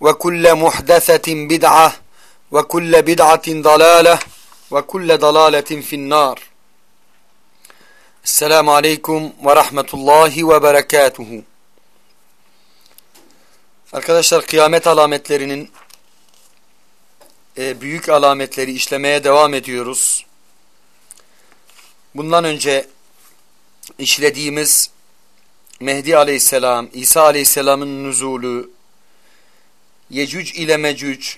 وكل محدثة بدعة وكل بدعة ضلالة وكل ضلالة في النار السلام عليكم ورحمة الله وبركاته Arkadaşlar kıyamet alametlerinin e, büyük alametleri işlemeye devam ediyoruz. Bundan önce işlediğimiz Mehdi aleyhisselam, İsa aleyhisselamın nüzulü, Yecüc ile Mecüc,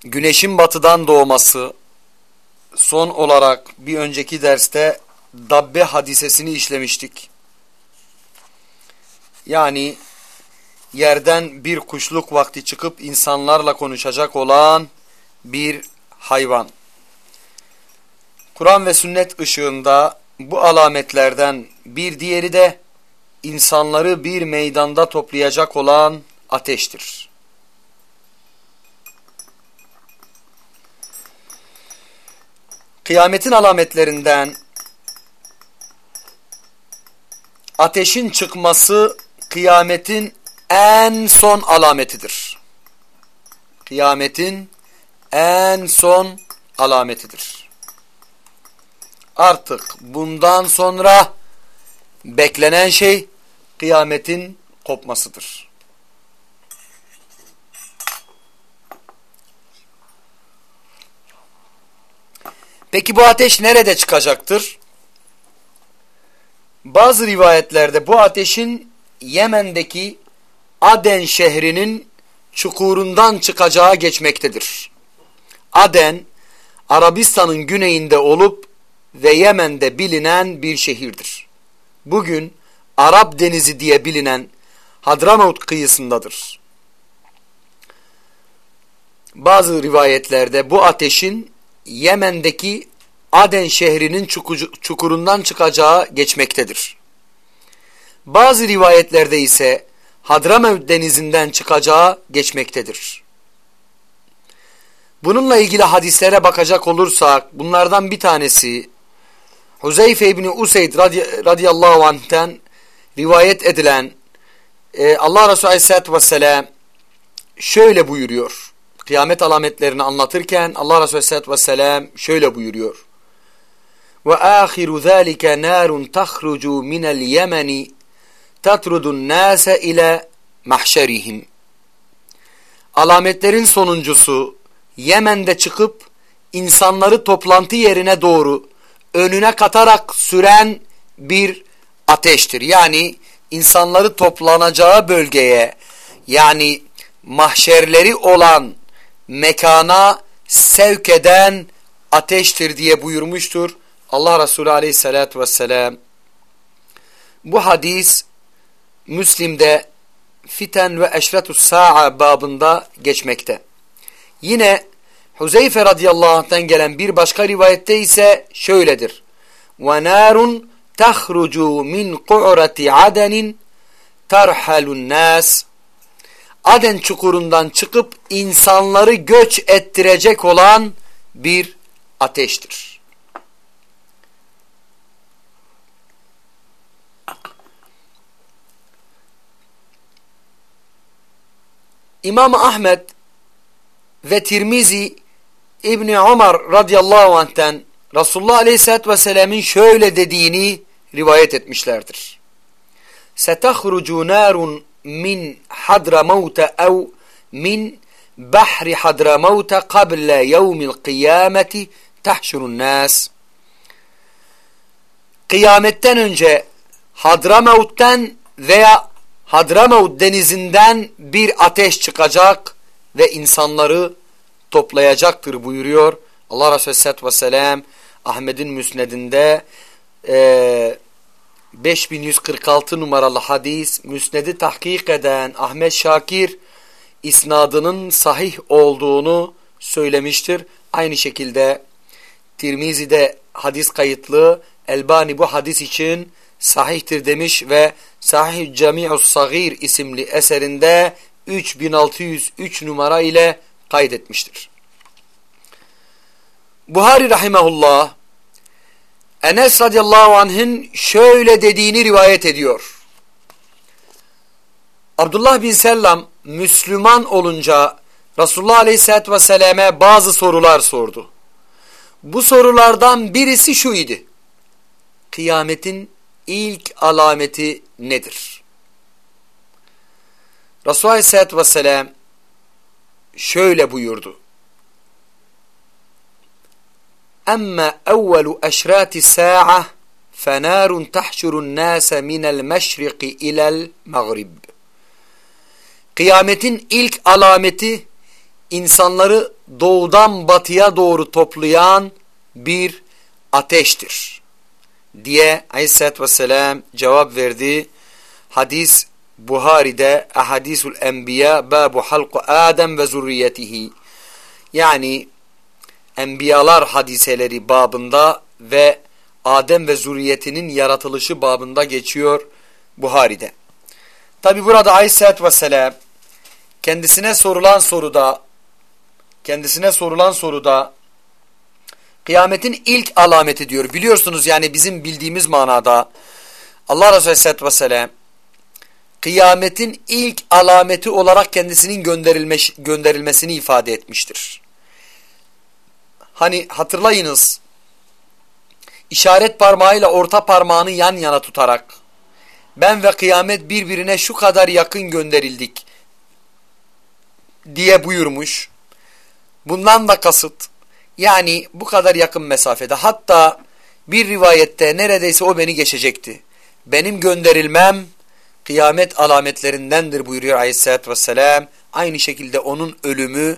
güneşin batıdan doğması, son olarak bir önceki derste Dabbe hadisesini işlemiştik. Yani yerden bir kuşluk vakti çıkıp insanlarla konuşacak olan bir hayvan. Kur'an ve sünnet ışığında bu alametlerden bir diğeri de insanları bir meydanda toplayacak olan ateştir. Kıyametin alametlerinden ateşin çıkması kıyametin en son alametidir. Kıyametin en son alametidir. Artık bundan sonra beklenen şey kıyametin kopmasıdır. Peki bu ateş nerede çıkacaktır? Bazı rivayetlerde bu ateşin Yemen'deki Aden şehrinin çukurundan çıkacağı geçmektedir. Aden, Arabistan'ın güneyinde olup ve Yemen'de bilinen bir şehirdir. Bugün Arap Denizi diye bilinen Hadramut kıyısındadır. Bazı rivayetlerde bu ateşin Yemen'deki Aden şehrinin çukurundan çıkacağı geçmektedir. Bazı rivayetlerde ise Hadramevt denizinden çıkacağı geçmektedir. Bununla ilgili hadislere bakacak olursak bunlardan bir tanesi Huzeyfe İbni Useyd radi, radıyallahu anh'ten rivayet edilen e, Allah Resulü aleyhissalatü vesselam şöyle buyuruyor. Kıyamet alametlerini anlatırken Allah Resulü aleyhissalatü vesselam şöyle buyuruyor. Ve ahiru zâlike nârun tahrucu minel yemeni tatrudun nâse ile mahşerihim. Alametlerin sonuncusu Yemen'de çıkıp insanları toplantı yerine doğru önüne katarak süren bir ateştir. Yani insanları toplanacağı bölgeye yani mahşerleri olan mekana sevk eden ateştir diye buyurmuştur Allah Resulü aleyhissalatü vesselam. Bu hadis Müslim'de Fiten ve Eşretus Sa'a babında geçmekte. Yine Huzeyfe radıyallahu anh'tan gelen bir başka rivayette ise şöyledir. وَنَارٌ تَخْرُجُ مِنْ قُعْرَةِ عَدَنٍ تَرْحَلُ النَّاسِ Aden çukurundan çıkıp insanları göç ettirecek olan bir ateştir. İmam Ahmet ve Tirmizi İbni Ömer radıyallahu anh'ten Resulullah aleyhissalatü vesselam'ın şöyle dediğini rivayet etmişlerdir. Setahrucu narun min Hadramavta ev min bahri Hadramavta kable yevmil kıyameti tahşurun nas. Kıyametten önce Hadramavut'tan veya Hadramavut denizinden bir ateş çıkacak ve insanları toplayacaktır buyuruyor. Allah Resulü Aleyhisselatü Vesselam Ahmet'in müsnedinde eee 5146 numaralı hadis müsnedi tahkik eden Ahmet Şakir isnadının sahih olduğunu söylemiştir. Aynı şekilde Tirmizi'de hadis kayıtlı Elbani bu hadis için sahihtir demiş ve Sahih Cami'us Sagir isimli eserinde 3603 numara ile kaydetmiştir. Buhari rahimahullah Enes radıyallahu anh'ın şöyle dediğini rivayet ediyor. Abdullah bin Selam Müslüman olunca Resulullah aleyhissalatü vesselam'e bazı sorular sordu. Bu sorulardan birisi şu idi. Kıyametin ilk alameti nedir? Resulullah aleyhissalatü vesselam şöyle buyurdu. أما أول أشرات الساعة فنار تحشر الناس من المشرق إلى المغرب Kıyametin ilk alameti insanları doğudan batıya doğru toplayan bir ateştir. Diye Aleyhisselatü Vesselam cevap verdi. Hadis Buhari'de Ahadisul Enbiya Babu Halku Adem ve Zurriyetihi yani Enbiyalar hadiseleri babında ve Adem ve zürriyetinin yaratılışı babında geçiyor Buhari'de. Tabi burada Aleyhisselatü Vesselam kendisine sorulan soruda kendisine sorulan soruda kıyametin ilk alameti diyor. Biliyorsunuz yani bizim bildiğimiz manada Allah Resulü Aleyhisselatü Vesselam kıyametin ilk alameti olarak kendisinin gönderilmesini ifade etmiştir. Hani hatırlayınız işaret parmağıyla orta parmağını yan yana tutarak ben ve kıyamet birbirine şu kadar yakın gönderildik diye buyurmuş. Bundan da kasıt yani bu kadar yakın mesafede hatta bir rivayette neredeyse o beni geçecekti. Benim gönderilmem kıyamet alametlerindendir buyuruyor aleyhissalatü vesselam. Aynı şekilde onun ölümü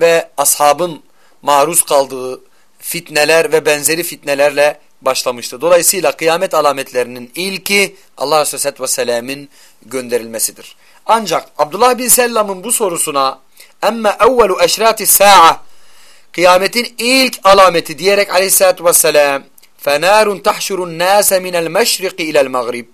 ve ashabın maruz kaldığı fitneler ve benzeri fitnelerle başlamıştı. Dolayısıyla kıyamet alametlerinin ilki Allah Aleyhisselatü Vesselam'ın gönderilmesidir. Ancak Abdullah bin Sellam'ın bu sorusuna emme evvelu eşrati sa'a kıyametin ilk alameti diyerek Aleyhisselatü Vesselam fenarun tahşurun nase minel meşriki ilel mağrib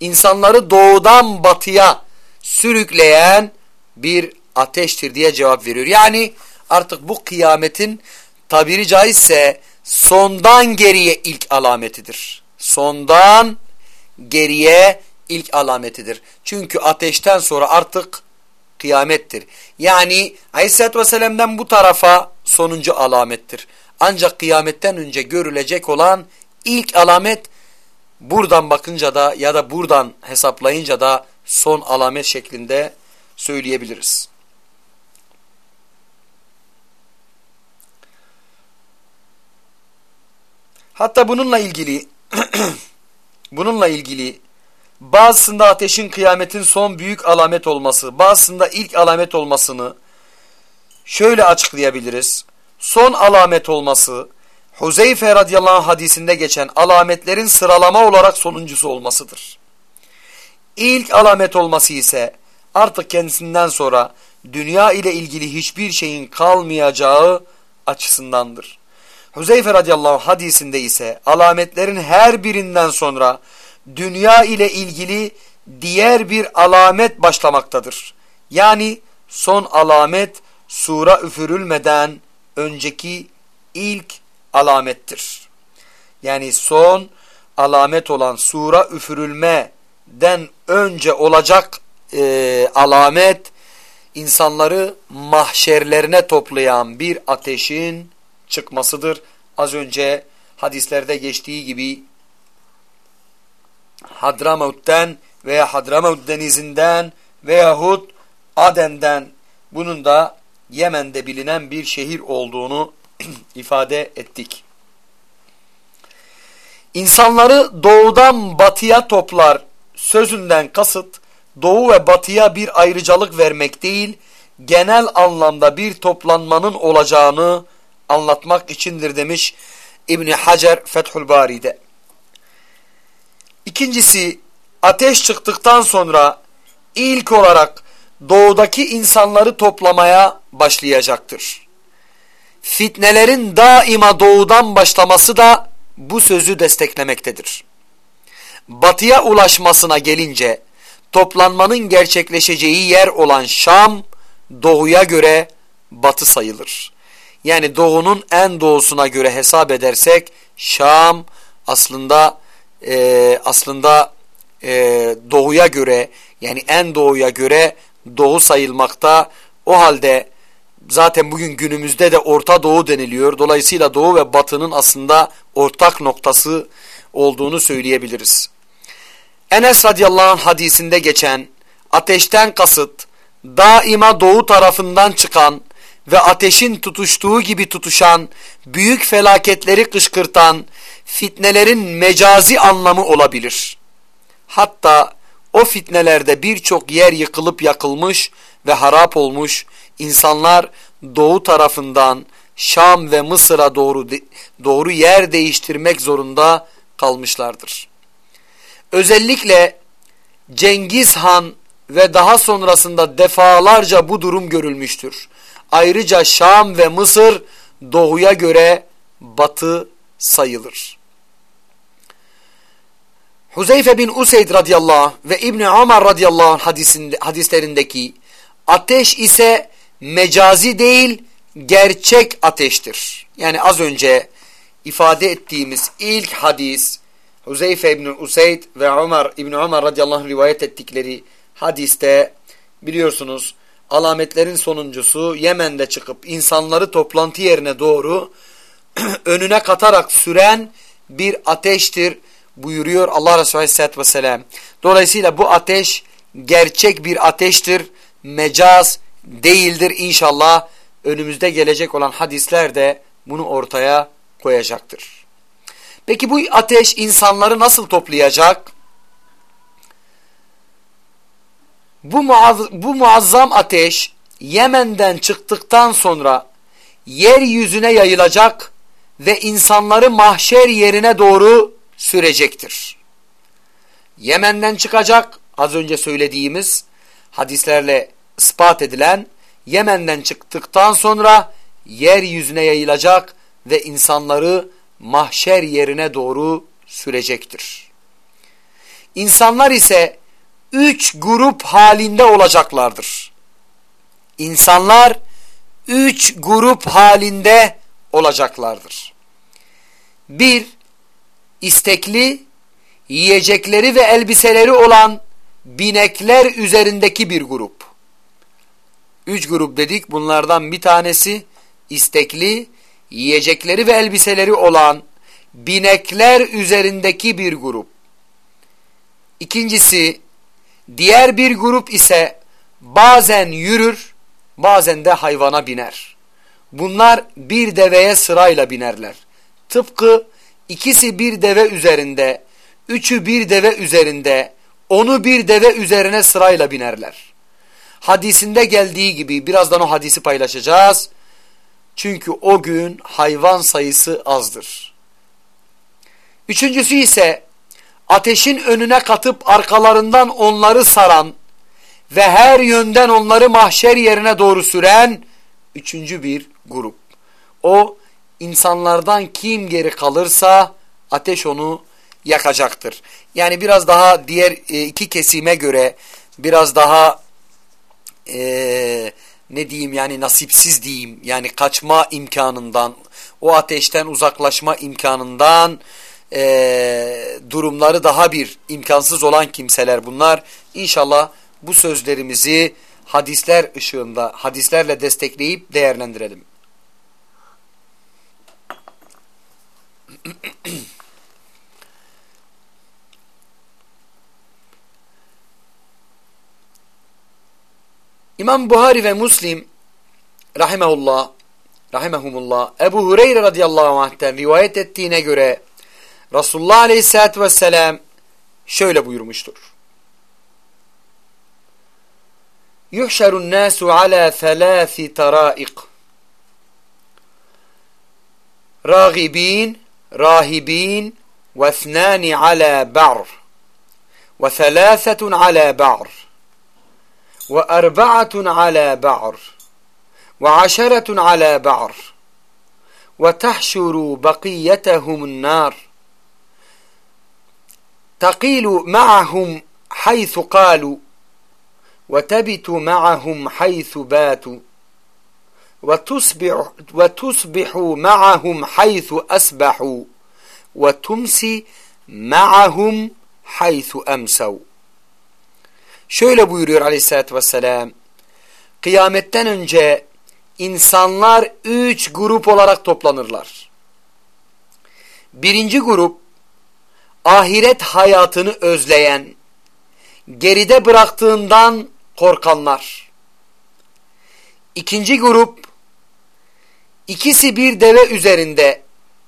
insanları doğudan batıya sürükleyen bir ateştir diye cevap veriyor. Yani artık bu kıyametin tabiri caizse sondan geriye ilk alametidir. Sondan geriye ilk alametidir. Çünkü ateşten sonra artık kıyamettir. Yani Aleyhisselatü Vesselam'dan bu tarafa sonuncu alamettir. Ancak kıyametten önce görülecek olan ilk alamet buradan bakınca da ya da buradan hesaplayınca da son alamet şeklinde söyleyebiliriz. Hatta bununla ilgili bununla ilgili bazısında ateşin kıyametin son büyük alamet olması, bazısında ilk alamet olmasını şöyle açıklayabiliriz. Son alamet olması Huzeyfe radıyallahu anh hadisinde geçen alametlerin sıralama olarak sonuncusu olmasıdır. İlk alamet olması ise artık kendisinden sonra dünya ile ilgili hiçbir şeyin kalmayacağı açısındandır. Huzeyfe radıyallahu anh hadisinde ise alametlerin her birinden sonra dünya ile ilgili diğer bir alamet başlamaktadır. Yani son alamet sura üfürülmeden önceki ilk alamettir. Yani son alamet olan sura üfürülmeden önce olacak e, alamet insanları mahşerlerine toplayan bir ateşin çıkmasıdır. Az önce hadislerde geçtiği gibi Hadramut'ten veya Hadramut denizinden veyahut Aden'den bunun da Yemen'de bilinen bir şehir olduğunu ifade ettik. İnsanları doğudan batıya toplar sözünden kasıt doğu ve batıya bir ayrıcalık vermek değil, genel anlamda bir toplanmanın olacağını anlatmak içindir demiş İbni Hacer Fethül Bari'de. İkincisi ateş çıktıktan sonra ilk olarak doğudaki insanları toplamaya başlayacaktır. Fitnelerin daima doğudan başlaması da bu sözü desteklemektedir. Batıya ulaşmasına gelince toplanmanın gerçekleşeceği yer olan Şam doğuya göre batı sayılır. Yani doğunun en doğusuna göre hesap edersek Şam aslında e, aslında e, doğuya göre yani en doğuya göre doğu sayılmakta. O halde zaten bugün günümüzde de Orta Doğu deniliyor. Dolayısıyla Doğu ve Batı'nın aslında ortak noktası olduğunu söyleyebiliriz. Enes radıyallahu anh hadisinde geçen ateşten kasıt daima doğu tarafından çıkan ve ateşin tutuştuğu gibi tutuşan, büyük felaketleri kışkırtan fitnelerin mecazi anlamı olabilir. Hatta o fitnelerde birçok yer yıkılıp yakılmış ve harap olmuş, insanlar doğu tarafından Şam ve Mısır'a doğru doğru yer değiştirmek zorunda kalmışlardır. Özellikle Cengiz Han ve daha sonrasında defalarca bu durum görülmüştür. Ayrıca Şam ve Mısır doğuya göre batı sayılır. Huzeyfe bin Useyd radıyallahu anh ve İbni Ömer radıyallahu anh hadislerindeki ateş ise mecazi değil gerçek ateştir. Yani az önce ifade ettiğimiz ilk hadis Huzeyfe İbni Useyd ve Ömer İbni Ömer radıyallahu anh rivayet ettikleri hadiste biliyorsunuz alametlerin sonuncusu Yemen'de çıkıp insanları toplantı yerine doğru önüne katarak süren bir ateştir buyuruyor Allah Resulü Aleyhisselatü Vesselam. Dolayısıyla bu ateş gerçek bir ateştir, mecaz değildir inşallah. Önümüzde gelecek olan hadisler de bunu ortaya koyacaktır. Peki bu ateş insanları nasıl toplayacak? Bu, muaz bu muazzam ateş Yemen'den çıktıktan sonra yeryüzüne yayılacak ve insanları mahşer yerine doğru sürecektir. Yemen'den çıkacak az önce söylediğimiz hadislerle ispat edilen Yemen'den çıktıktan sonra yeryüzüne yayılacak ve insanları mahşer yerine doğru sürecektir. İnsanlar ise üç grup halinde olacaklardır. İnsanlar üç grup halinde olacaklardır. Bir, istekli, yiyecekleri ve elbiseleri olan binekler üzerindeki bir grup. Üç grup dedik bunlardan bir tanesi istekli, yiyecekleri ve elbiseleri olan binekler üzerindeki bir grup. İkincisi diğer bir grup ise bazen yürür bazen de hayvana biner. Bunlar bir deveye sırayla binerler. Tıpkı ikisi bir deve üzerinde, üçü bir deve üzerinde, onu bir deve üzerine sırayla binerler. Hadisinde geldiği gibi birazdan o hadisi paylaşacağız. Çünkü o gün hayvan sayısı azdır. Üçüncüsü ise ateşin önüne katıp arkalarından onları saran ve her yönden onları mahşer yerine doğru süren üçüncü bir grup. O insanlardan kim geri kalırsa ateş onu yakacaktır. Yani biraz daha diğer e, iki kesime göre biraz daha e, ne diyeyim yani nasipsiz diyeyim yani kaçma imkanından o ateşten uzaklaşma imkanından e, durumları daha bir imkansız olan kimseler bunlar. İnşallah bu sözlerimizi hadisler ışığında, hadislerle destekleyip değerlendirelim. İmam Buhari ve Muslim rahimehullah rahimehumullah Ebu Hureyre radıyallahu anh'ten rivayet ettiğine göre Resulullah Aleyhisselatü Vesselam şöyle buyurmuştur. يُحْشَرُ النَّاسُ عَلَى ثَلَاثِ تَرَائِقِ راغبين راهبين واثنان على بعر وثلاثة على بعر وأربعة على بعر وعشرة على بعر وتحشر بقيتهم النار تقيل معهم حيث قالوا وتبت معهم حيث باتوا وتصبح, وتصبح معهم حيث أسبحوا وتمسي معهم حيث أمسوا Şöyle buyuruyor aleyhissalatü vesselam. Kıyametten önce insanlar üç grup olarak toplanırlar. Birinci grup ahiret hayatını özleyen, geride bıraktığından korkanlar. İkinci grup ikisi bir deve üzerinde,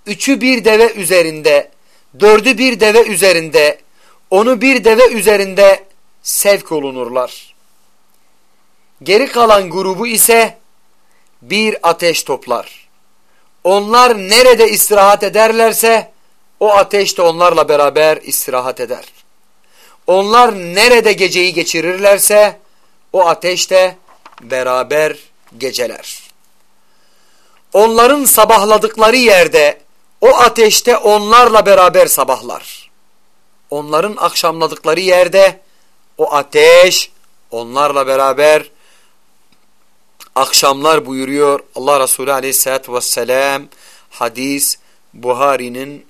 üçü bir deve üzerinde, dördü bir deve üzerinde, onu bir deve üzerinde sevk olunurlar. Geri kalan grubu ise bir ateş toplar. Onlar nerede istirahat ederlerse o ateş de onlarla beraber istirahat eder. Onlar nerede geceyi geçirirlerse o ateş de beraber geceler. Onların sabahladıkları yerde o ateşte onlarla beraber sabahlar. Onların akşamladıkları yerde o ateş onlarla beraber akşamlar buyuruyor Allah Resulü aleyhissalatü vesselam hadis Buhari'nin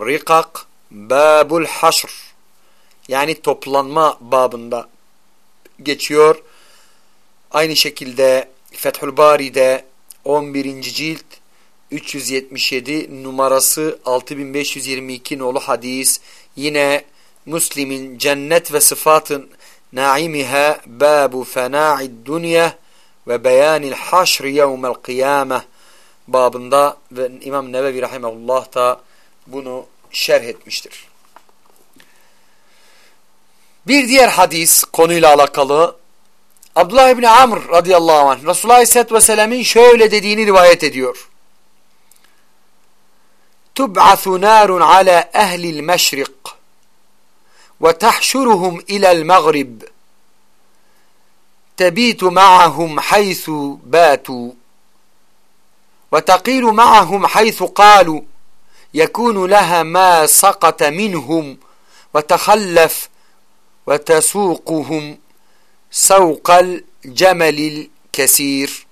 Rikak Babul Haşr yani toplanma babında geçiyor. Aynı şekilde Fethül Bari'de 11. cilt 377 numarası 6522 nolu hadis yine Müslim'in cennet ve sıfatın naimiha babu fena'id dünya ve beyanil haşr yevmel kıyame babında ve İmam Nevevi Rahimahullah da bunu şerh etmiştir. Bir diğer hadis konuyla alakalı Abdullah İbni Amr radıyallahu anh Resulullah Aleyhisselatü Vesselam'ın şöyle dediğini rivayet ediyor. Tub'athu narun ala ehlil meşrik ve tahşuruhum ilel mağrib tebitu ma'ahum haythu batu ve taqilu ma'ahum haythu kalu يكون لها ما سقط منهم وتخلف وتسوقهم savkal cemelil kesir.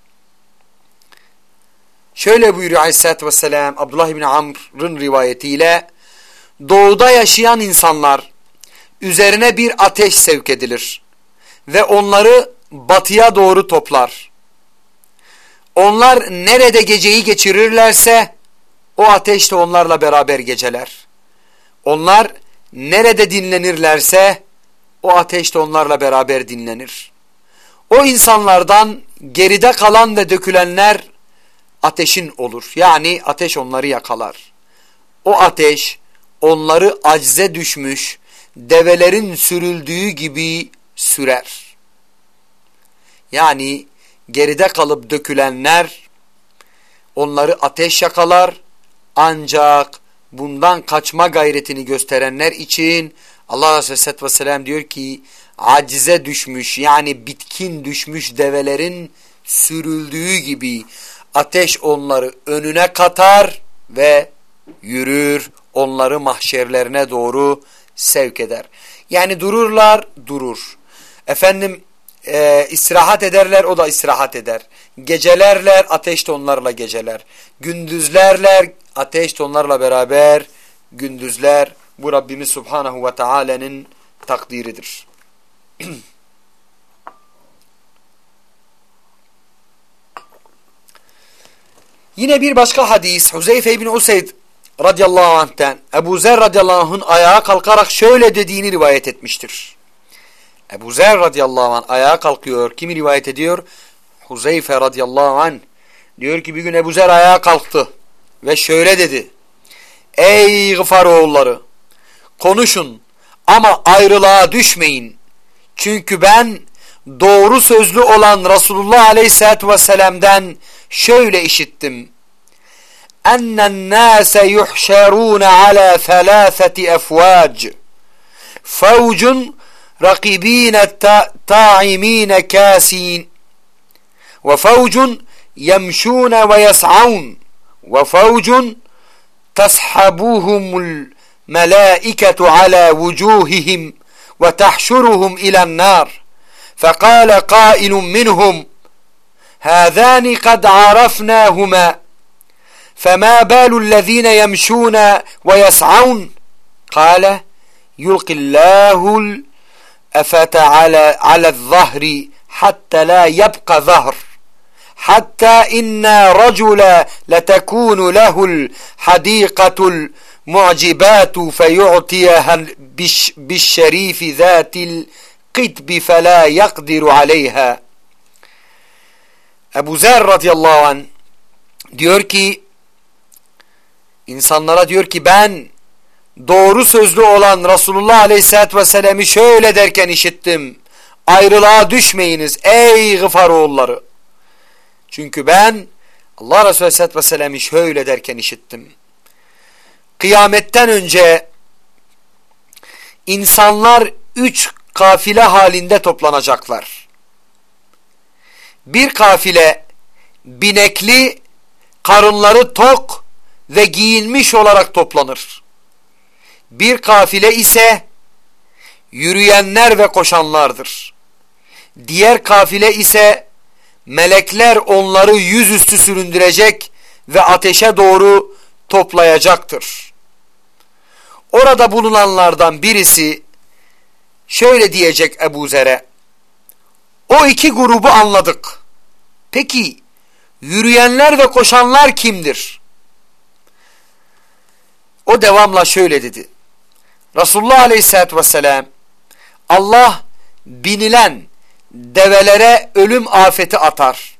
Şöyle buyuruyor Aleyhisselatü Vesselam Abdullah bin Amr'ın rivayetiyle doğuda yaşayan insanlar üzerine bir ateş sevk edilir ve onları batıya doğru toplar. Onlar nerede geceyi geçirirlerse o ateş de onlarla beraber geceler. Onlar nerede dinlenirlerse o ateş de onlarla beraber dinlenir. O insanlardan geride kalan ve dökülenler ateşin olur. Yani ateş onları yakalar. O ateş onları acize düşmüş, develerin sürüldüğü gibi sürer. Yani geride kalıp dökülenler onları ateş yakalar ancak bundan kaçma gayretini gösterenler için Allah Aleyhisselatü Vesselam diyor ki acize düşmüş yani bitkin düşmüş develerin sürüldüğü gibi ateş onları önüne katar ve yürür onları mahşerlerine doğru sevk eder. Yani dururlar durur. Efendim e, istirahat ederler o da istirahat eder. Gecelerler ateş de onlarla geceler. Gündüzlerler Ateş de onlarla beraber gündüzler bu Rabbimiz Subhanahu ve Taala'nın takdiridir. Yine bir başka hadis Huzeyfe İbni Useyd radıyallahu anh'ten Ebu Zer radıyallahu anh'ın ayağa kalkarak şöyle dediğini rivayet etmiştir. Ebu Zer radıyallahu anh ayağa kalkıyor. Kimi rivayet ediyor? Huzeyfe radıyallahu anh. Diyor ki bir gün Ebu Zer ayağa kalktı ve şöyle dedi. Ey Gıfar oğulları konuşun ama ayrılığa düşmeyin. Çünkü ben doğru sözlü olan Resulullah aleyhissalatü vesselam'den şöyle işittim. Ennen nâse yuhşerûne alâ thelâtheti efvâc. Fevcun rakibîne ta'imîne kâsîn. Ve fevcun yemşûne ve yes'avun. Tashabuhumul melaiketu ala vucuhihim ve tahşuruhum ilen nar. فقال قائل منهم هذان قد عرفناهما فما بال الذين يمشون ويسعون قال يلقي الله الأفة على, على الظهر حتى لا يبقى ظهر hatta inna racule letekunu lehul hadikatul mu'cibatu feyu'tiyehel bişşerifi zatil kitbi fela yakdiru aleyha. Ebu Zer radıyallahu an diyor ki insanlara diyor ki ben doğru sözlü olan Resulullah aleyhissalatü vesselam'ı şöyle derken işittim. Ayrılığa düşmeyiniz ey gıfar oğulları. Çünkü ben Allah Resulü aleyhissalatü vesselam'ı şöyle derken işittim. Kıyametten önce insanlar üç kafile halinde toplanacaklar. Bir kafile binekli, karınları tok ve giyinmiş olarak toplanır. Bir kafile ise yürüyenler ve koşanlardır. Diğer kafile ise melekler onları yüzüstü süründürecek ve ateşe doğru toplayacaktır. Orada bulunanlardan birisi şöyle diyecek Ebu Zer'e. O iki grubu anladık. Peki yürüyenler ve koşanlar kimdir? O devamla şöyle dedi. Resulullah Aleyhisselatü Vesselam Allah binilen develere ölüm afeti atar.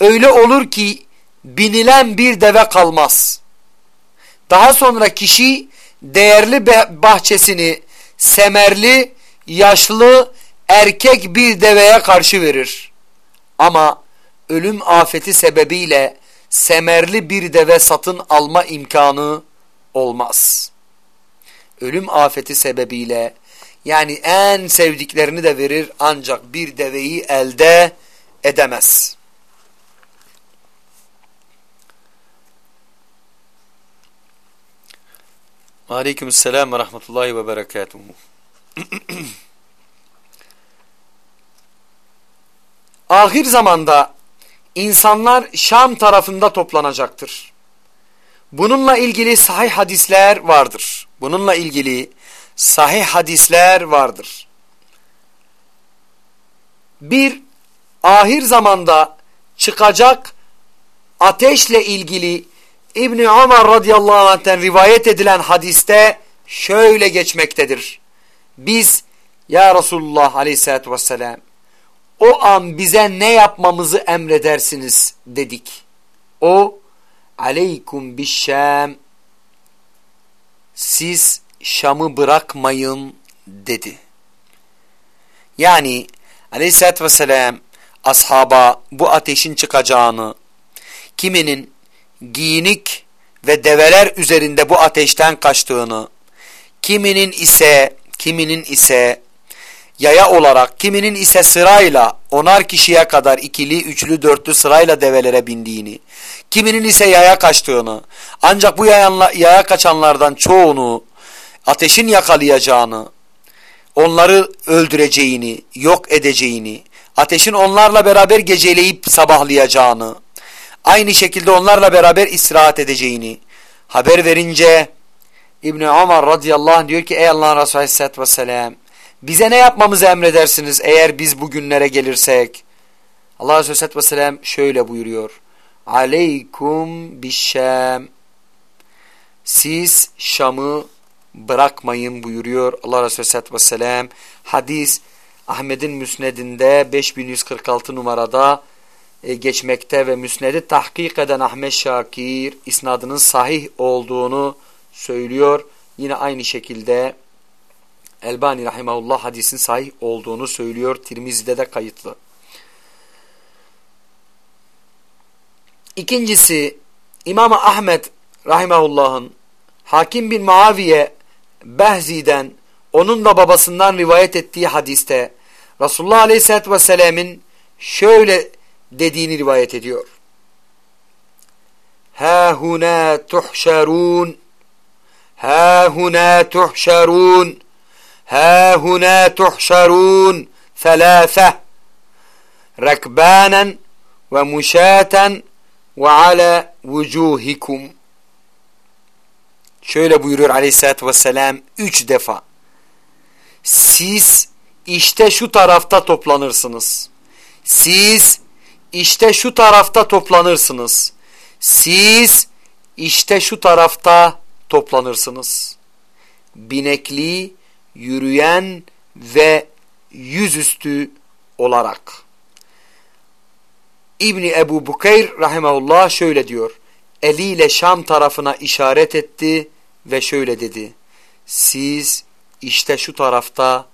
Öyle olur ki binilen bir deve kalmaz. Daha sonra kişi değerli bahçesini semerli, yaşlı, erkek bir deveye karşı verir. Ama ölüm afeti sebebiyle semerli bir deve satın alma imkanı olmaz. Ölüm afeti sebebiyle yani en sevdiklerini de verir ancak bir deveyi elde edemez. Aleyküm selam ve rahmetullahi ve berekatuhu. Ahir zamanda insanlar Şam tarafında toplanacaktır. Bununla ilgili sahih hadisler vardır. Bununla ilgili sahih hadisler vardır. Bir, ahir zamanda çıkacak ateşle ilgili İbni Ömer radıyallahu anh'ten rivayet edilen hadiste şöyle geçmektedir. Biz ya Resulullah aleyhissalatü vesselam o an bize ne yapmamızı emredersiniz dedik. O aleykum bişşam siz Şam'ı bırakmayın dedi. Yani aleyhissalatü vesselam ashaba bu ateşin çıkacağını kiminin giyinik ve develer üzerinde bu ateşten kaçtığını, kiminin ise kiminin ise yaya olarak, kiminin ise sırayla onar kişiye kadar ikili, üçlü, dörtlü sırayla develere bindiğini, kiminin ise yaya kaçtığını, ancak bu yayanla, yaya kaçanlardan çoğunu ateşin yakalayacağını, onları öldüreceğini, yok edeceğini, ateşin onlarla beraber geceleyip sabahlayacağını, aynı şekilde onlarla beraber istirahat edeceğini haber verince İbni Ömer radıyallahu anh diyor ki ey Allah'ın Resulü aleyhissalatü vesselam bize ne yapmamızı emredersiniz eğer biz bu günlere gelirsek Allah Resulü aleyhissalatü vesselam şöyle buyuruyor aleykum bişşam. Siz Şam'ı bırakmayın buyuruyor Allah Resulü Aleyhisselatü Vesselam. Hadis Ahmet'in müsnedinde 5146 numarada e, geçmekte ve müsnedi tahkik eden Ahmet Şakir isnadının sahih olduğunu söylüyor. Yine aynı şekilde Elbani Rahimahullah hadisin sahih olduğunu söylüyor. Tirmizi'de de kayıtlı. İkincisi İmam Ahmet Rahimahullah'ın Hakim bin Muaviye Behzi'den onun da babasından rivayet ettiği hadiste Resulullah Aleyhisselatü Vesselam'ın şöyle dediğini rivayet ediyor. Ha huna tuhşarun Ha huna tuhşarun Ha huna tuhşarun thalâfe rekbânen ve muşâten ve ala vucuhikum Şöyle buyuruyor aleyhissalatü vesselam üç defa. Siz işte şu tarafta toplanırsınız. Siz işte şu tarafta toplanırsınız. Siz işte şu tarafta toplanırsınız. Binekli, yürüyen ve yüzüstü olarak. İbni Ebu Bukeyr rahimahullah şöyle diyor. Eliyle Şam tarafına işaret etti ve şöyle dedi. Siz işte şu tarafta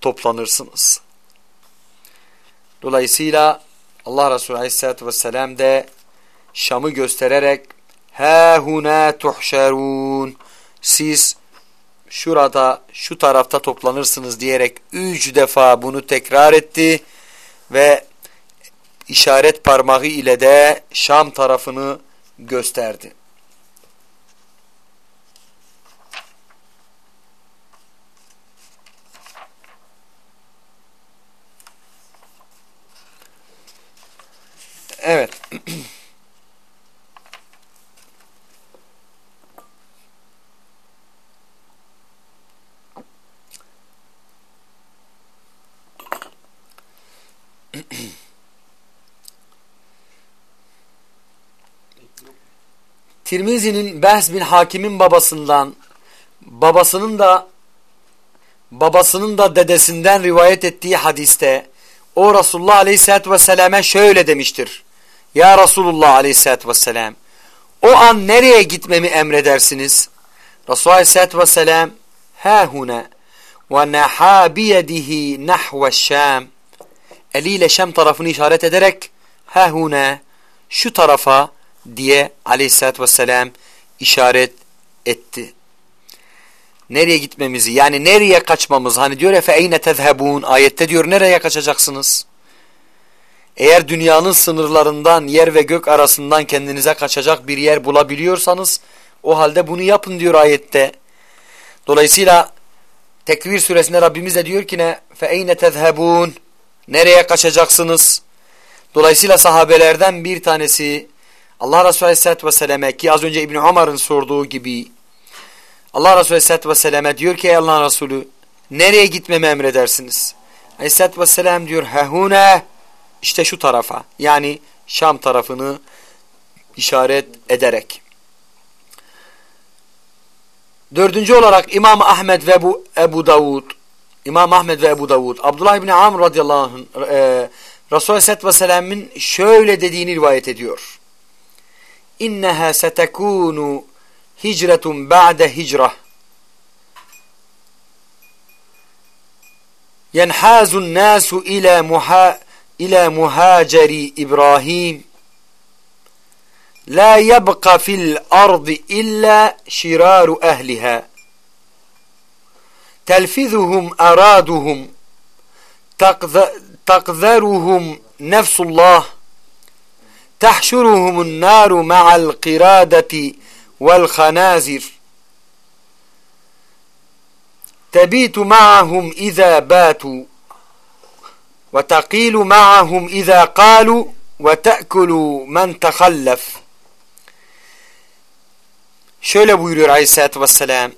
toplanırsınız. Dolayısıyla Allah Resulü Aleyhisselatü Vesselam de Şam'ı göstererek Ha huna tuhşerun Siz şurada şu tarafta toplanırsınız diyerek üç defa bunu tekrar etti ve işaret parmağı ile de Şam tarafını gösterdi. Evet. Tirmizi'nin Behz bin Hakim'in babasından babasının da babasının da dedesinden rivayet ettiği hadiste o Resulullah Aleyhisselatü Vesselam'e şöyle demiştir. Ya Resulullah Aleyhisselatü Vesselam o an nereye gitmemi emredersiniz? Resulullah Aleyhisselatü Vesselam ha huna ve neha biyedihi nahve şam eliyle Şam tarafını işaret ederek ha huna şu tarafa diye aleyhissalatü vesselam işaret etti. Nereye gitmemizi yani nereye kaçmamız hani diyor ya feyne tezhebun ayette diyor nereye kaçacaksınız? Eğer dünyanın sınırlarından yer ve gök arasından kendinize kaçacak bir yer bulabiliyorsanız o halde bunu yapın diyor ayette. Dolayısıyla Tekvir suresinde Rabbimiz de diyor ki ne feyne tezhebun nereye kaçacaksınız? Dolayısıyla sahabelerden bir tanesi Allah Resulü Aleyhisselatü Vesselam'e ki az önce İbni Umar'ın sorduğu gibi Allah Resulü Aleyhisselatü Vesselam'e diyor ki Allah Resulü nereye gitmemi emredersiniz? Aleyhisselatü Vesselam diyor hehune işte şu tarafa yani Şam tarafını işaret ederek. Dördüncü olarak İmam Ahmed ve bu Ebu Davud İmam Ahmed ve Ebu Davud Abdullah İbni Amr radıyallahu anh e, Resulü Aleyhisselatü Vesselam'ın şöyle dediğini rivayet ediyor. İnneha setekunu hicretun ba'de hicrah yenhazun nasu ila muha إلى مهاجر إبراهيم. لا يبقى في الأرض إلا شرار أهلها. تلفظهم أرادهم تقذرهم نفس الله. تحشرهم النار مع القرادة والخنازر تبيت معهم إذا باتوا. وتقيل معهم إذا قالوا وتأكل من تخلف Şöyle buyuruyor Aleyhisselatü Vesselam.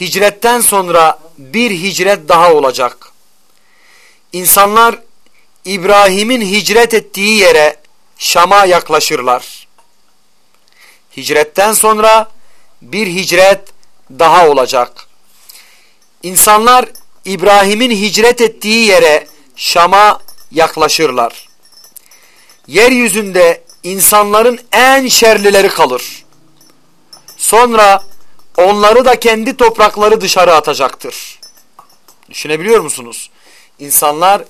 Hicretten sonra bir hicret daha olacak. İnsanlar İbrahim'in hicret ettiği yere Şam'a yaklaşırlar. Hicretten sonra bir hicret daha olacak. İnsanlar İbrahim'in hicret ettiği yere Şam'a yaklaşırlar. Yeryüzünde insanların en şerlileri kalır. Sonra onları da kendi toprakları dışarı atacaktır. Düşünebiliyor musunuz? İnsanlar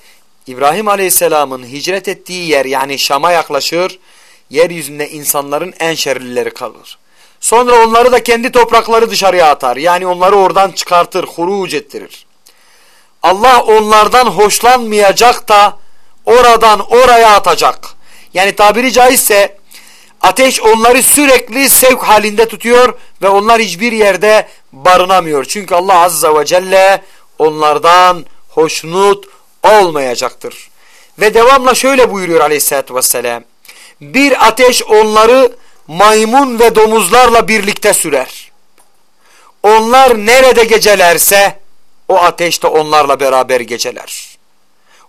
İbrahim Aleyhisselam'ın hicret ettiği yer yani Şam'a yaklaşır, yeryüzünde insanların en şerlileri kalır. Sonra onları da kendi toprakları dışarıya atar. Yani onları oradan çıkartır, huruc ettirir. Allah onlardan hoşlanmayacak da oradan oraya atacak. Yani tabiri caizse ateş onları sürekli sevk halinde tutuyor ve onlar hiçbir yerde barınamıyor. Çünkü Allah Azza ve Celle onlardan hoşnut olmayacaktır. Ve devamla şöyle buyuruyor aleyhissalatü vesselam. Bir ateş onları maymun ve domuzlarla birlikte sürer. Onlar nerede gecelerse o ateşte onlarla beraber geceler.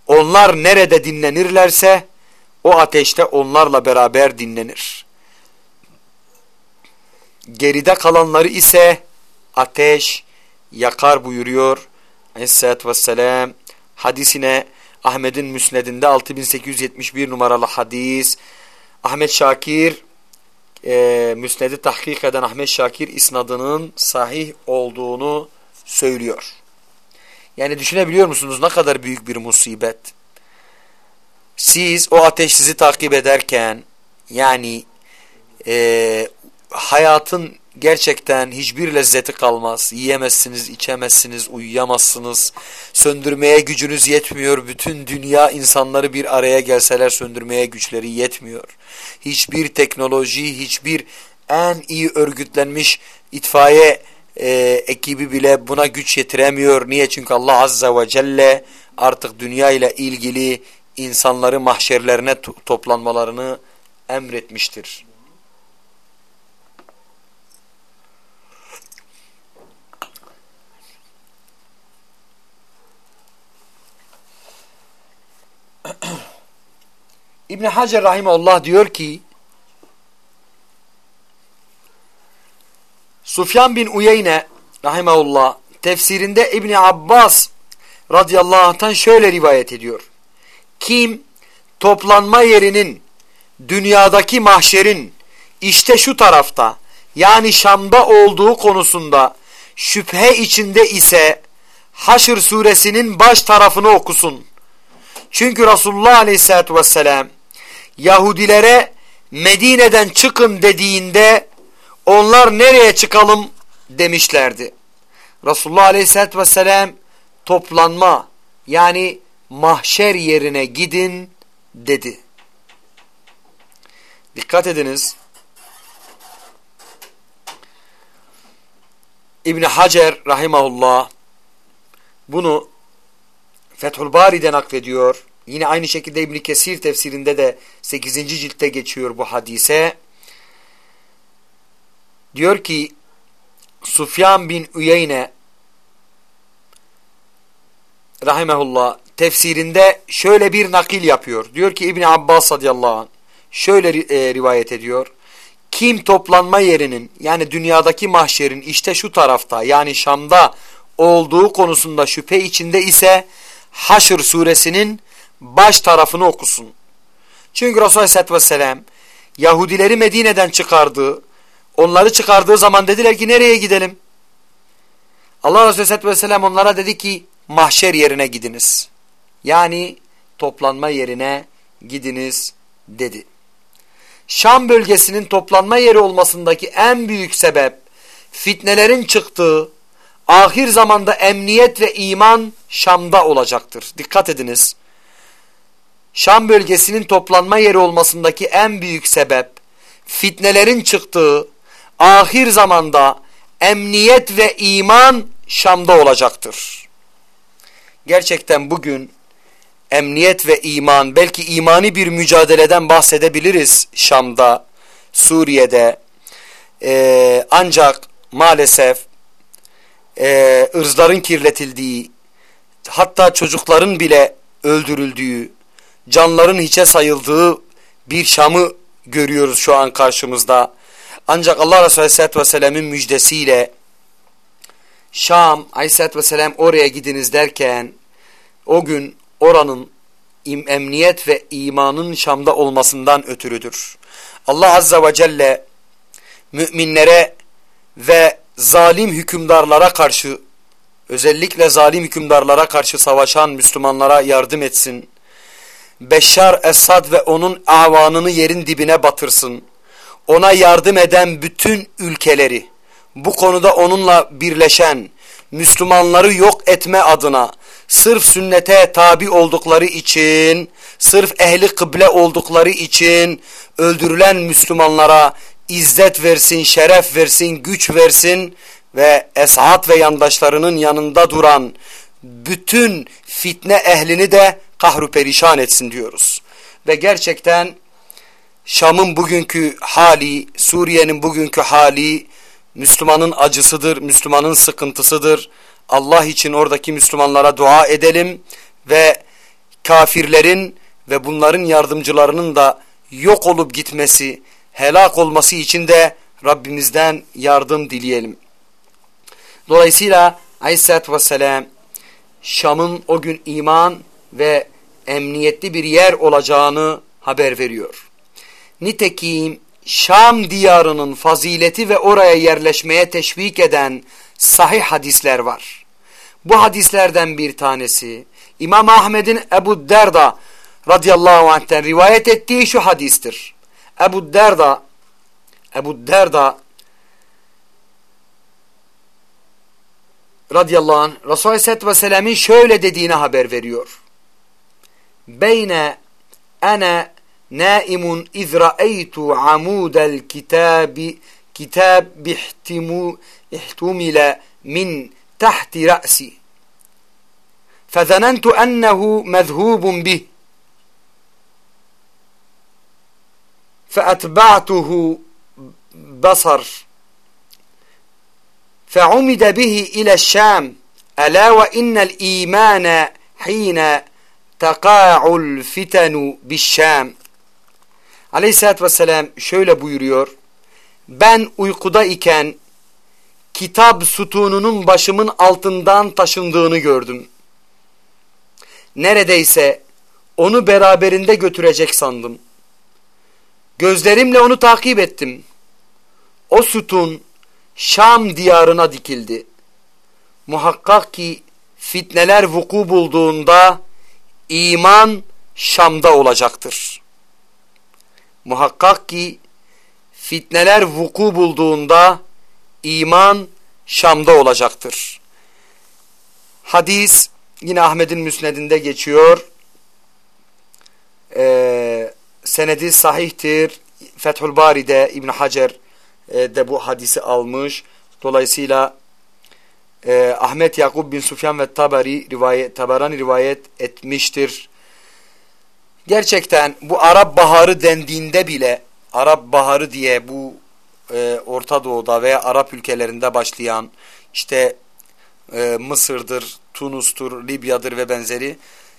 Onlar nerede dinlenirlerse o ateşte onlarla beraber dinlenir. Geride kalanları ise ateş yakar buyuruyor Aleyhisselatü Vesselam hadisine Ahmet'in müsnedinde 6871 numaralı hadis Ahmet Şakir e, müsnedi tahkik eden Ahmet Şakir isnadının sahih olduğunu söylüyor. Yani düşünebiliyor musunuz ne kadar büyük bir musibet. Siz o ateş sizi takip ederken yani e, hayatın gerçekten hiçbir lezzeti kalmaz. Yiyemezsiniz, içemezsiniz, uyuyamazsınız. Söndürmeye gücünüz yetmiyor. Bütün dünya insanları bir araya gelseler söndürmeye güçleri yetmiyor. Hiçbir teknoloji, hiçbir en iyi örgütlenmiş itfaiye e, ekibi bile buna güç yetiremiyor. Niye? Çünkü Allah Azza ve Celle artık dünya ile ilgili insanları mahşerlerine toplanmalarını emretmiştir. İbn Hacer rahimeullah diyor ki Sufyan bin Uyeyne rahimeullah tefsirinde İbn Abbas radıyallahu anh'tan şöyle rivayet ediyor. Kim toplanma yerinin dünyadaki mahşerin işte şu tarafta yani Şam'da olduğu konusunda şüphe içinde ise Haşr suresinin baş tarafını okusun. Çünkü Resulullah aleyhissalatü vesselam Yahudilere Medine'den çıkın dediğinde onlar nereye çıkalım demişlerdi. Resulullah aleyhissalatü vesselam toplanma yani mahşer yerine gidin dedi. Dikkat ediniz. İbni Hacer rahimahullah bunu Fethül Bari'den naklediyor. Yine aynı şekilde İbn Kesir tefsirinde de 8. ciltte geçiyor bu hadise. Diyor ki Sufyan bin Uyeyne rahimehullah tefsirinde şöyle bir nakil yapıyor. Diyor ki İbn Abbas radıyallahu anh şöyle e, rivayet ediyor. Kim toplanma yerinin yani dünyadaki mahşerin işte şu tarafta yani Şam'da olduğu konusunda şüphe içinde ise Haşr suresinin baş tarafını okusun. Çünkü Resulullah Aleyhisselatü Vesselam Yahudileri Medine'den çıkardığı, onları çıkardığı zaman dediler ki nereye gidelim? Allah Resulü Aleyhisselatü Vesselam onlara dedi ki mahşer yerine gidiniz. Yani toplanma yerine gidiniz dedi. Şam bölgesinin toplanma yeri olmasındaki en büyük sebep fitnelerin çıktığı, ahir zamanda emniyet ve iman Şam'da olacaktır. Dikkat ediniz. Şam bölgesinin toplanma yeri olmasındaki en büyük sebep fitnelerin çıktığı ahir zamanda emniyet ve iman Şam'da olacaktır. Gerçekten bugün emniyet ve iman belki imani bir mücadeleden bahsedebiliriz Şam'da, Suriye'de ee, ancak maalesef e, ırzların kirletildiği hatta çocukların bile öldürüldüğü canların hiçe sayıldığı bir Şam'ı görüyoruz şu an karşımızda. Ancak Allah Resulü Aleyhisselatü Vesselam'ın müjdesiyle Şam Aleyhisselatü Vesselam oraya gidiniz derken o gün oranın emniyet ve imanın Şam'da olmasından ötürüdür. Allah Azza ve Celle müminlere ve zalim hükümdarlara karşı özellikle zalim hükümdarlara karşı savaşan Müslümanlara yardım etsin. Beşar Esad ve onun avanını yerin dibine batırsın. Ona yardım eden bütün ülkeleri, bu konuda onunla birleşen, Müslümanları yok etme adına, sırf sünnete tabi oldukları için, sırf ehli kıble oldukları için öldürülen Müslümanlara izzet versin, şeref versin, güç versin ve Esad ve yandaşlarının yanında duran bütün fitne ehlini de kahru perişan etsin diyoruz. Ve gerçekten Şam'ın bugünkü hali, Suriye'nin bugünkü hali Müslümanın acısıdır, Müslümanın sıkıntısıdır. Allah için oradaki Müslümanlara dua edelim ve kafirlerin ve bunların yardımcılarının da yok olup gitmesi, helak olması için de Rabbimizden yardım dileyelim. Dolayısıyla Aleyhisselatü Vesselam Şam'ın o gün iman ve emniyetli bir yer olacağını haber veriyor. Nitekim Şam diyarının fazileti ve oraya yerleşmeye teşvik eden sahih hadisler var. Bu hadislerden bir tanesi İmam Ahmed'in Ebu Derda radıyallahu anh'ten rivayet ettiği şu hadistir. Ebu Derda Ebu Derda radıyallahu anh Resulü Aleyhisselatü Vesselam'ın şöyle dediğine haber veriyor. Beyne ene iz ra'eytu amudel kitabi kitab bihtimu ihtumile min tahti ra'si فظننت أنه مذهوب به. فأتبعته بصر. فعمد به إلى الشام. ألا وإن الإيمان حين تقاع الفتن بالشام. Aleyhisselatü Vesselam şöyle buyuruyor. Ben uykuda iken kitap sütununun başımın altından taşındığını gördüm. Neredeyse onu beraberinde götürecek sandım. Gözlerimle onu takip ettim. O sütun Şam diyarına dikildi. Muhakkak ki fitneler vuku bulduğunda iman Şam'da olacaktır. Muhakkak ki fitneler vuku bulduğunda iman Şam'da olacaktır. Hadis yine Ahmet'in müsnedinde geçiyor. Ee, senedi sahihtir. Fethül Bari'de İbn Hacer e, de bu hadisi almış. Dolayısıyla e, Ahmet Yakub bin Sufyan ve Tabari rivayet, Tabarani rivayet etmiştir. Gerçekten bu Arap Baharı dendiğinde bile Arap Baharı diye bu e, Orta Doğu'da veya Arap ülkelerinde başlayan işte e, Mısır'dır, Tunus'tur, Libya'dır ve benzeri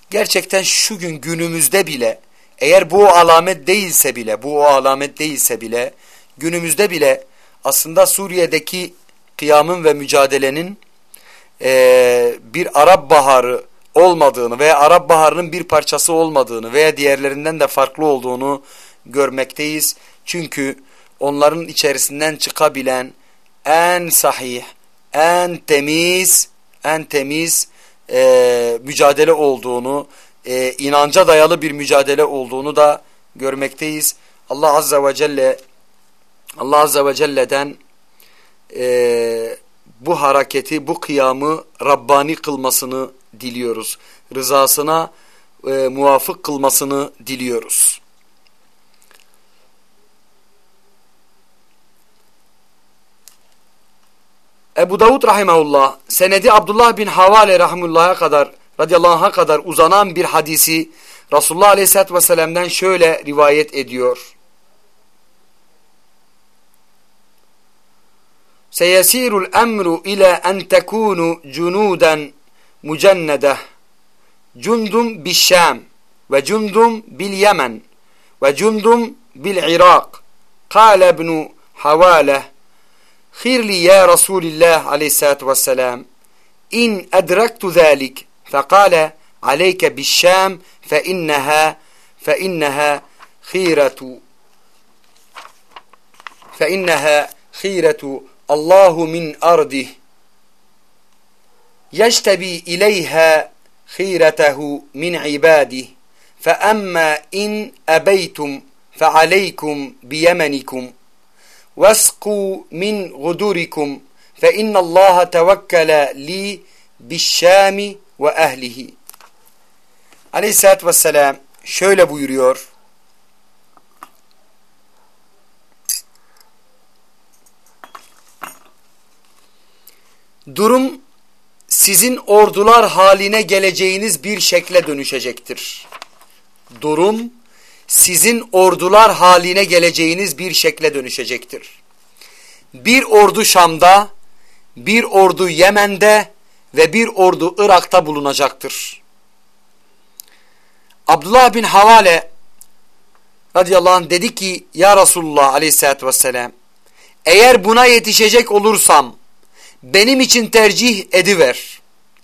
gerçekten şu gün günümüzde bile eğer bu alamet değilse bile bu o alamet değilse bile günümüzde bile aslında Suriye'deki kıyamın ve mücadelenin e, bir Arap Baharı olmadığını veya Arap Baharı'nın bir parçası olmadığını veya diğerlerinden de farklı olduğunu görmekteyiz. Çünkü onların içerisinden çıkabilen en sahih, en temiz, en temiz e, mücadele olduğunu, e, inanca dayalı bir mücadele olduğunu da görmekteyiz. Allah Azze ve Celle Allah Azze ve Celle'den e, bu hareketi, bu kıyamı Rabbani kılmasını diliyoruz. Rızasına e, muvafık kılmasını diliyoruz. Ebu Davud rahimahullah senedi Abdullah bin Havale rahimullah'a kadar radıyallahu anh'a kadar uzanan bir hadisi Resulullah aleyhissalatü vesselam'dan şöyle rivayet ediyor. Seyesirul emru ile en tekunu cunuden مجندة جند بالشام وجند باليمن وجند بالعراق. قال ابن حوالة خير لي يا رسول الله عليه الصلاة والسلام إن أدركت ذلك فقال عليك بالشام فإنها فإنها خيرة فإنها خيرة الله من أرضه. يجتبي إليها خيرته من عباده فأما إن أبيتم فعليكم بيمنكم واسقوا من غدوركم فإن الله توكل لي بالشام وأهله Aleyhisselatü Vesselam şöyle buyuruyor. Durum sizin ordular haline geleceğiniz bir şekle dönüşecektir. Durum sizin ordular haline geleceğiniz bir şekle dönüşecektir. Bir ordu Şam'da, bir ordu Yemen'de ve bir ordu Irak'ta bulunacaktır. Abdullah bin Havale radıyallahu anh dedi ki ya Resulullah aleyhissalatü vesselam eğer buna yetişecek olursam benim için tercih ediver.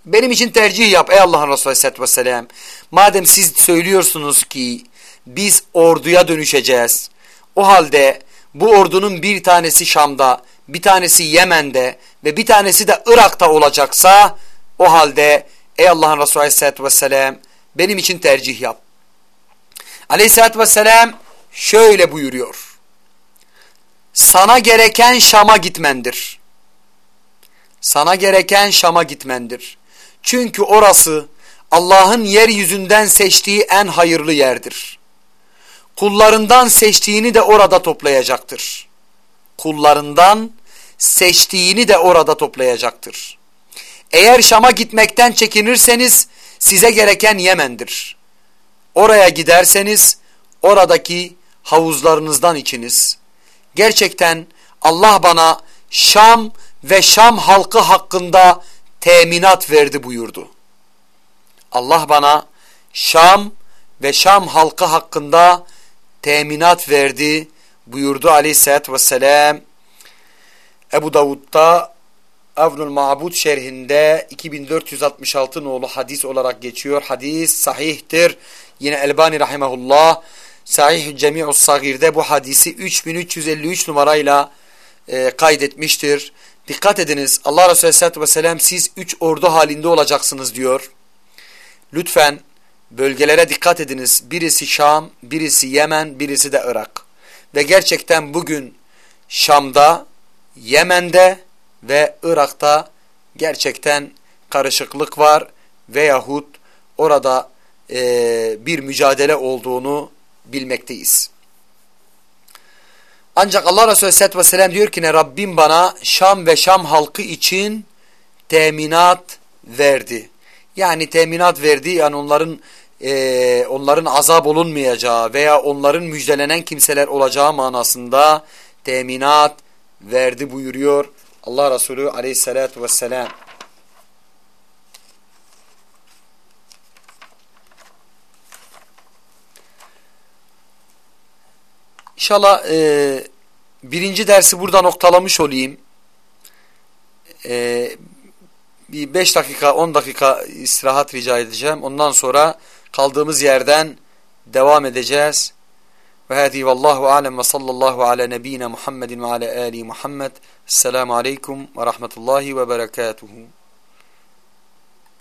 Benim için tercih yap ey Allah'ın Resulü aleyhissalatü vesselam. Madem siz söylüyorsunuz ki biz orduya dönüşeceğiz. O halde bu ordunun bir tanesi Şam'da, bir tanesi Yemen'de ve bir tanesi de Irak'ta olacaksa o halde ey Allah'ın Resulü aleyhissalatü vesselam benim için tercih yap. Aleyhissalatü vesselam şöyle buyuruyor. Sana gereken Şam'a gitmendir. Sana gereken Şam'a gitmendir. Çünkü orası Allah'ın yeryüzünden seçtiği en hayırlı yerdir. Kullarından seçtiğini de orada toplayacaktır. Kullarından seçtiğini de orada toplayacaktır. Eğer Şam'a gitmekten çekinirseniz size gereken Yemen'dir. Oraya giderseniz oradaki havuzlarınızdan içiniz. Gerçekten Allah bana Şam ve Şam halkı hakkında teminat verdi buyurdu. Allah bana Şam ve Şam halkı hakkında teminat verdi buyurdu aleyhissalatü vesselam. Ebu Davud'da Avnul Ma'bud şerhinde 2466 nolu hadis olarak geçiyor. Hadis sahihtir. Yine Elbani rahimahullah Sahih Cemi'us Sagir'de bu hadisi 3353 numarayla e, kaydetmiştir. Dikkat ediniz Allah Resulü Aleyhisselatü Vesselam siz üç ordu halinde olacaksınız diyor. Lütfen bölgelere dikkat ediniz. Birisi Şam, birisi Yemen, birisi de Irak. Ve gerçekten bugün Şam'da, Yemen'de ve Irak'ta gerçekten karışıklık var veyahut orada e, bir mücadele olduğunu bilmekteyiz. Ancak Allah Resulü Aleyhisselatü Vesselam diyor ki ne Rabbim bana Şam ve Şam halkı için teminat verdi. Yani teminat verdi yani onların e, onların azap olunmayacağı veya onların müjdelenen kimseler olacağı manasında teminat verdi buyuruyor Allah Resulü Aleyhisselatü Vesselam. İnşallah e, birinci dersi burada noktalamış olayım. E, bir beş dakika on dakika istirahat rica edeceğim. Ondan sonra kaldığımız yerden devam edeceğiz. Ve hadi vallahu alem ve sallallahu ala nebine Muhammedin ve ala ali Muhammed. Esselamu aleyküm ve rahmetullahi ve berekatuhu.